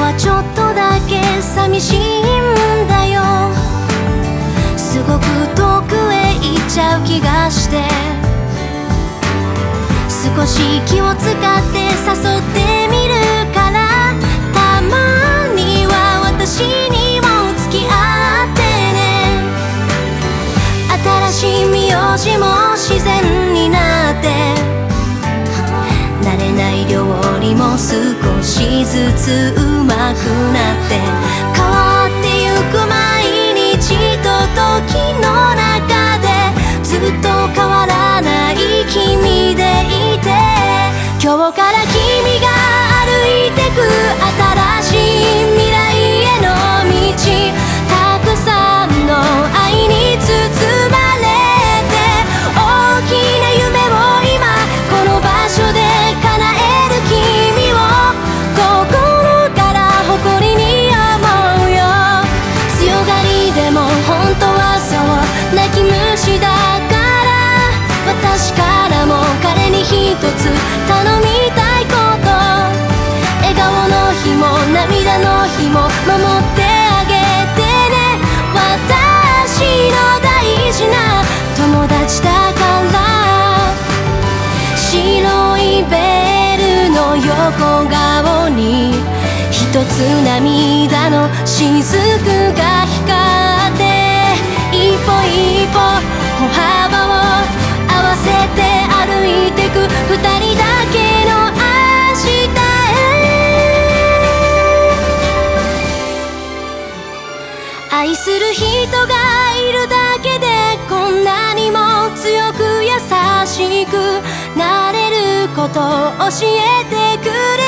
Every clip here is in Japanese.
はちょっとだけ寂しいんだよ。すごく遠くへ行っちゃう気がして。少し気を使って誘ってみるからたまには私にも付き合ってね。新しい名字も自然よりも少しずつうまくなって変わってゆく毎日と時の中でずっと変わらない君でいて今日から君とつ涙の雫が光って一歩一歩歩幅を合わせて歩いてく二人だけの明日へ。愛する人がいるだけでこんなにも強く優しくなれること教えてくれ。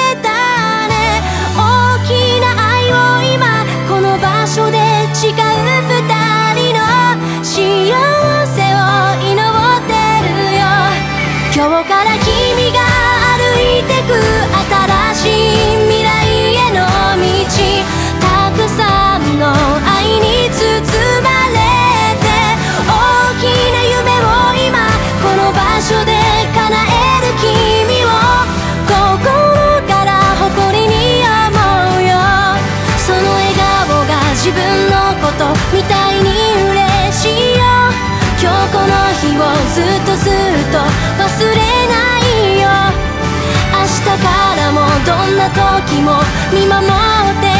どんな時も見守って